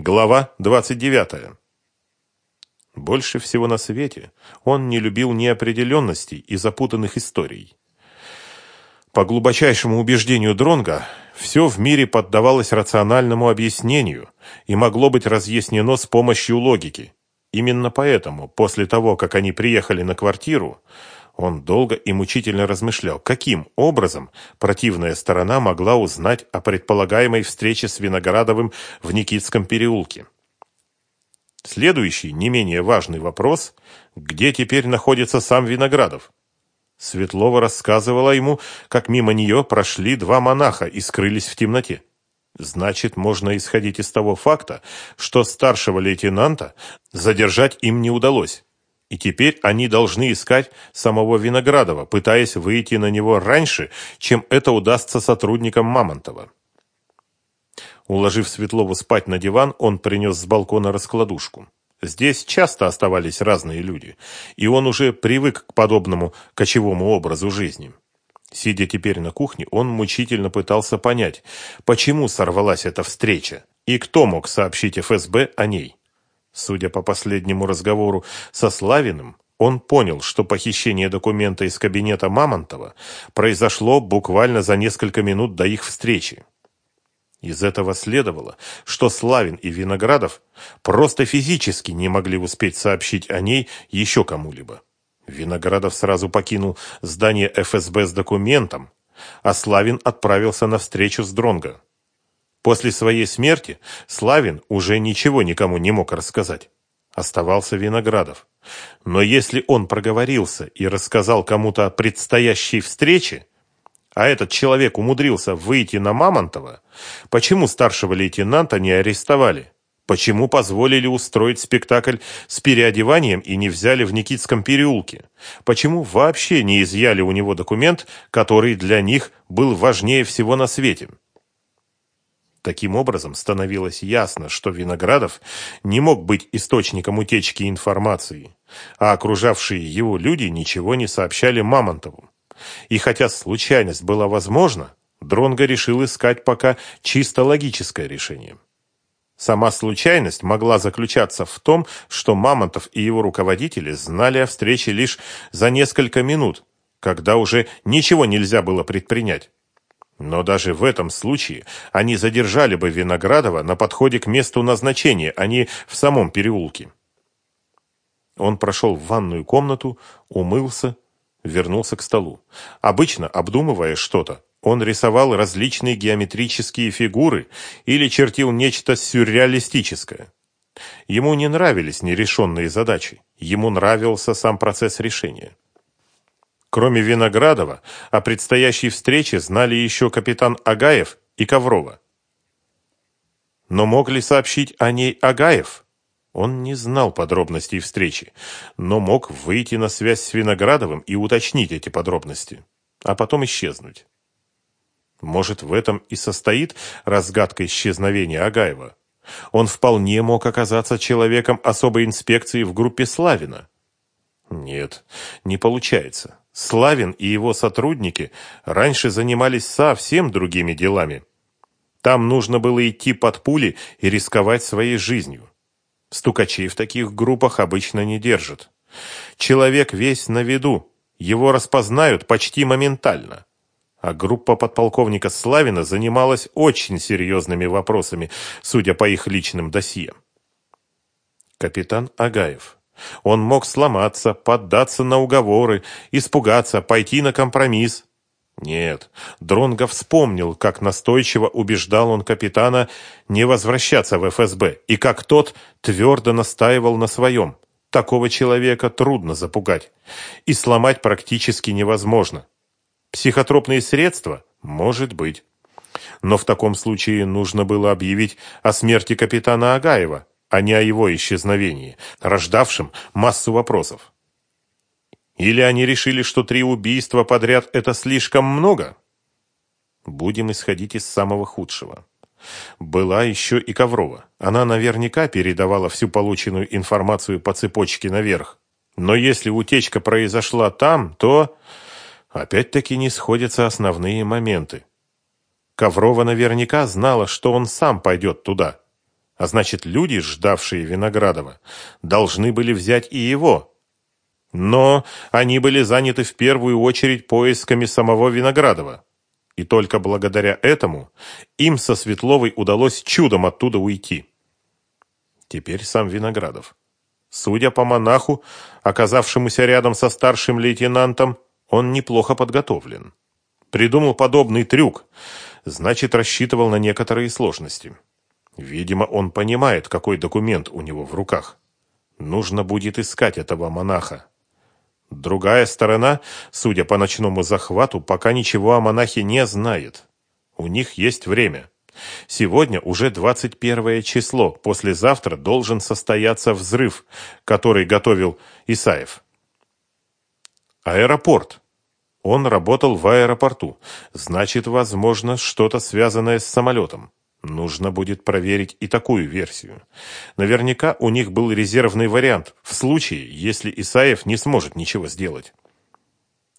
Глава 29. Больше всего на свете он не любил неопределенностей и запутанных историй. По глубочайшему убеждению Дронга, все в мире поддавалось рациональному объяснению и могло быть разъяснено с помощью логики. Именно поэтому, после того, как они приехали на квартиру, он долго и мучительно размышлял, каким образом противная сторона могла узнать о предполагаемой встрече с Виноградовым в Никитском переулке. Следующий, не менее важный вопрос, где теперь находится сам Виноградов? Светлова рассказывала ему, как мимо нее прошли два монаха и скрылись в темноте. Значит, можно исходить из того факта, что старшего лейтенанта задержать им не удалось. И теперь они должны искать самого Виноградова, пытаясь выйти на него раньше, чем это удастся сотрудникам Мамонтова. Уложив Светлову спать на диван, он принес с балкона раскладушку. Здесь часто оставались разные люди, и он уже привык к подобному кочевому образу жизни. Сидя теперь на кухне, он мучительно пытался понять, почему сорвалась эта встреча, и кто мог сообщить ФСБ о ней. Судя по последнему разговору со Славиным, он понял, что похищение документа из кабинета Мамонтова произошло буквально за несколько минут до их встречи. Из этого следовало, что Славин и Виноградов просто физически не могли успеть сообщить о ней еще кому-либо. Виноградов сразу покинул здание ФСБ с документом, а Славин отправился на встречу с Дронго. После своей смерти Славин уже ничего никому не мог рассказать. Оставался Виноградов. Но если он проговорился и рассказал кому-то о предстоящей встрече, а этот человек умудрился выйти на Мамонтова, почему старшего лейтенанта не арестовали? Почему позволили устроить спектакль с переодеванием и не взяли в Никитском переулке? Почему вообще не изъяли у него документ, который для них был важнее всего на свете? Таким образом, становилось ясно, что Виноградов не мог быть источником утечки информации, а окружавшие его люди ничего не сообщали Мамонтову. И хотя случайность была возможна, Дронго решил искать пока чисто логическое решение. Сама случайность могла заключаться в том, что Мамонтов и его руководители знали о встрече лишь за несколько минут, когда уже ничего нельзя было предпринять. Но даже в этом случае они задержали бы Виноградова на подходе к месту назначения, а не в самом переулке. Он прошел в ванную комнату, умылся, вернулся к столу. Обычно, обдумывая что-то, он рисовал различные геометрические фигуры или чертил нечто сюрреалистическое. Ему не нравились нерешенные задачи, ему нравился сам процесс решения. Кроме Виноградова, о предстоящей встрече знали еще капитан Агаев и Коврова. Но мог ли сообщить о ней Агаев? Он не знал подробностей встречи, но мог выйти на связь с Виноградовым и уточнить эти подробности, а потом исчезнуть. Может, в этом и состоит разгадка исчезновения Агаева. Он вполне мог оказаться человеком особой инспекции в группе Славина. Нет, не получается. Славин и его сотрудники раньше занимались совсем другими делами. Там нужно было идти под пули и рисковать своей жизнью. Стукачей в таких группах обычно не держат. Человек весь на виду, его распознают почти моментально. А группа подполковника Славина занималась очень серьезными вопросами, судя по их личным досье. Капитан Агаев он мог сломаться, поддаться на уговоры, испугаться, пойти на компромисс. Нет, Дронго вспомнил, как настойчиво убеждал он капитана не возвращаться в ФСБ, и как тот твердо настаивал на своем. Такого человека трудно запугать, и сломать практически невозможно. Психотропные средства? Может быть. Но в таком случае нужно было объявить о смерти капитана Агаева, а не о его исчезновении, рождавшем массу вопросов. Или они решили, что три убийства подряд – это слишком много? Будем исходить из самого худшего. Была еще и Коврова. Она наверняка передавала всю полученную информацию по цепочке наверх. Но если утечка произошла там, то... Опять-таки не сходятся основные моменты. Коврова наверняка знала, что он сам пойдет туда. А значит, люди, ждавшие Виноградова, должны были взять и его. Но они были заняты в первую очередь поисками самого Виноградова. И только благодаря этому им со Светловой удалось чудом оттуда уйти. Теперь сам Виноградов. Судя по монаху, оказавшемуся рядом со старшим лейтенантом, он неплохо подготовлен. Придумал подобный трюк, значит, рассчитывал на некоторые сложности. Видимо, он понимает, какой документ у него в руках. Нужно будет искать этого монаха. Другая сторона, судя по ночному захвату, пока ничего о монахе не знает. У них есть время. Сегодня уже 21 число, послезавтра должен состояться взрыв, который готовил Исаев. Аэропорт. Он работал в аэропорту. Значит, возможно, что-то связанное с самолетом. Нужно будет проверить и такую версию. Наверняка у них был резервный вариант, в случае, если Исаев не сможет ничего сделать.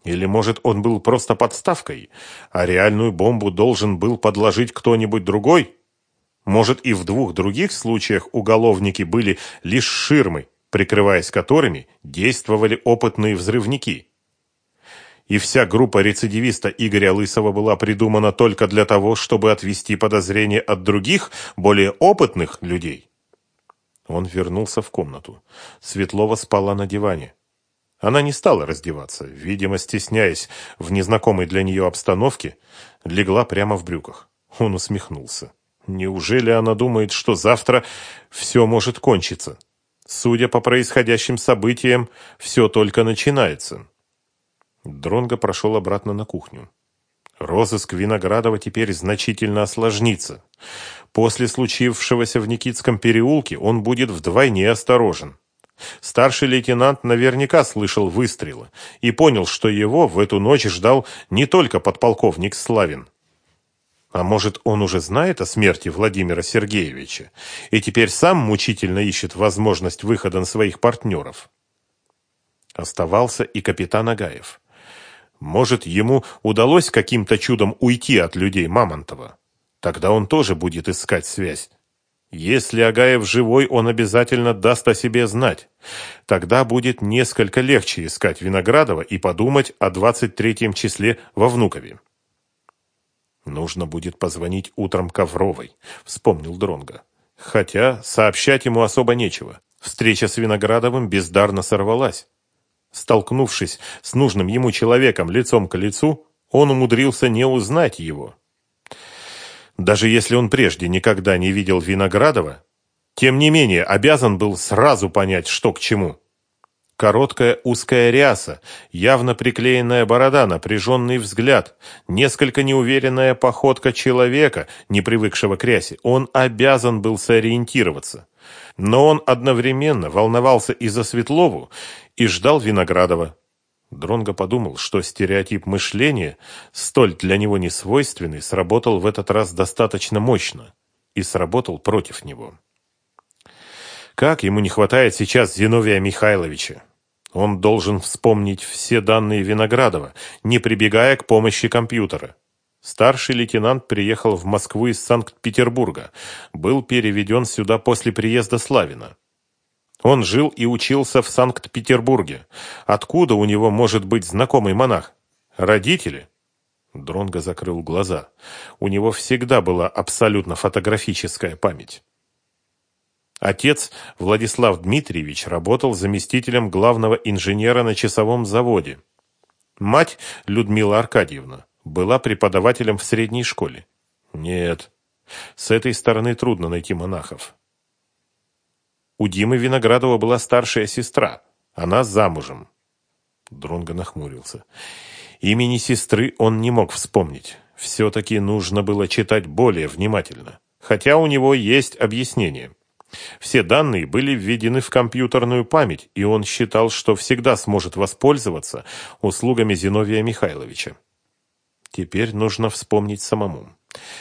Или, может, он был просто подставкой, а реальную бомбу должен был подложить кто-нибудь другой? Может, и в двух других случаях уголовники были лишь ширмой, прикрываясь которыми действовали опытные взрывники? И вся группа рецидивиста Игоря Лысова была придумана только для того, чтобы отвести подозрения от других, более опытных людей? Он вернулся в комнату. Светлова спала на диване. Она не стала раздеваться, видимо, стесняясь в незнакомой для нее обстановке, легла прямо в брюках. Он усмехнулся. Неужели она думает, что завтра все может кончиться? Судя по происходящим событиям, все только начинается. Дронго прошел обратно на кухню. Розыск Виноградова теперь значительно осложнится. После случившегося в Никитском переулке он будет вдвойне осторожен. Старший лейтенант наверняка слышал выстрелы и понял, что его в эту ночь ждал не только подполковник Славин. А может, он уже знает о смерти Владимира Сергеевича и теперь сам мучительно ищет возможность выхода на своих партнеров? Оставался и капитан Агаев. Может, ему удалось каким-то чудом уйти от людей Мамонтова? Тогда он тоже будет искать связь. Если Агаев живой, он обязательно даст о себе знать. Тогда будет несколько легче искать Виноградова и подумать о 23 числе во Внукове. Нужно будет позвонить утром Ковровой, вспомнил Дронга. Хотя сообщать ему особо нечего. Встреча с Виноградовым бездарно сорвалась. Столкнувшись с нужным ему человеком лицом к лицу, он умудрился не узнать его. Даже если он прежде никогда не видел Виноградова, тем не менее обязан был сразу понять, что к чему. Короткая узкая ряса, явно приклеенная борода, напряженный взгляд, несколько неуверенная походка человека, не привыкшего к рясе. Он обязан был сориентироваться. Но он одновременно волновался и за Светлову, и ждал Виноградова. Дронго подумал, что стереотип мышления, столь для него несвойственный, сработал в этот раз достаточно мощно и сработал против него. Как ему не хватает сейчас Зиновия Михайловича? Он должен вспомнить все данные Виноградова, не прибегая к помощи компьютера. Старший лейтенант приехал в Москву из Санкт-Петербурга, был переведен сюда после приезда Славина. Он жил и учился в Санкт-Петербурге. Откуда у него может быть знакомый монах? Родители? Дронго закрыл глаза. У него всегда была абсолютно фотографическая память. Отец Владислав Дмитриевич работал заместителем главного инженера на часовом заводе. Мать Людмила Аркадьевна была преподавателем в средней школе. Нет, с этой стороны трудно найти монахов. У Димы Виноградова была старшая сестра. Она замужем. Дронго нахмурился. Имени сестры он не мог вспомнить. Все-таки нужно было читать более внимательно. Хотя у него есть объяснение. Все данные были введены в компьютерную память, и он считал, что всегда сможет воспользоваться услугами Зиновия Михайловича. Теперь нужно вспомнить самому.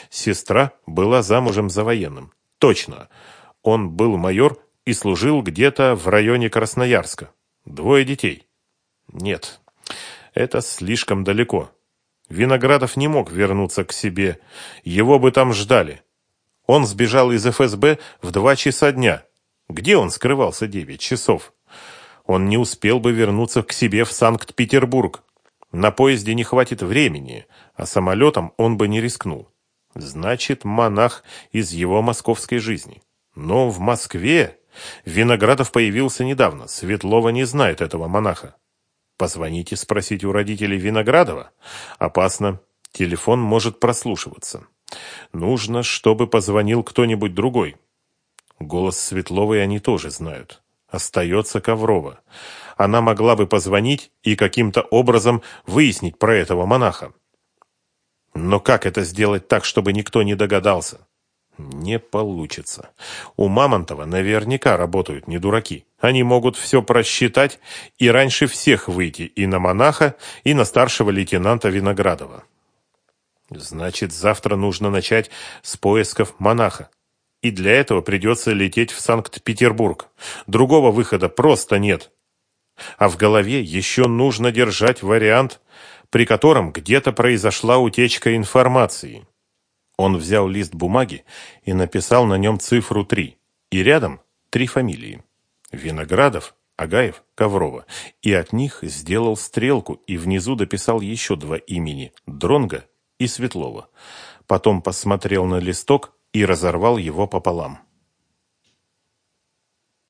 Сестра была замужем за военным. Точно. Он был майор и служил где-то в районе Красноярска. Двое детей. Нет, это слишком далеко. Виноградов не мог вернуться к себе. Его бы там ждали. Он сбежал из ФСБ в два часа дня. Где он скрывался девять часов? Он не успел бы вернуться к себе в Санкт-Петербург. На поезде не хватит времени, а самолетом он бы не рискнул. Значит, монах из его московской жизни. Но в Москве Виноградов появился недавно. Светлова не знает этого монаха. Позвонить и спросить у родителей Виноградова? Опасно. Телефон может прослушиваться. Нужно, чтобы позвонил кто-нибудь другой. Голос Светловой они тоже знают. Остается Коврова. Она могла бы позвонить и каким-то образом выяснить про этого монаха. Но как это сделать так, чтобы никто не догадался? Не получится. У Мамонтова наверняка работают не дураки. Они могут все просчитать и раньше всех выйти и на монаха, и на старшего лейтенанта Виноградова. Значит, завтра нужно начать с поисков монаха. И для этого придется лететь в Санкт-Петербург. Другого выхода просто нет. А в голове еще нужно держать вариант, при котором где-то произошла утечка информации. Он взял лист бумаги и написал на нем цифру 3. И рядом три фамилии. Виноградов, Агаев, Коврова. И от них сделал стрелку и внизу дописал еще два имени – Дронга и Светлова. Потом посмотрел на листок и разорвал его пополам.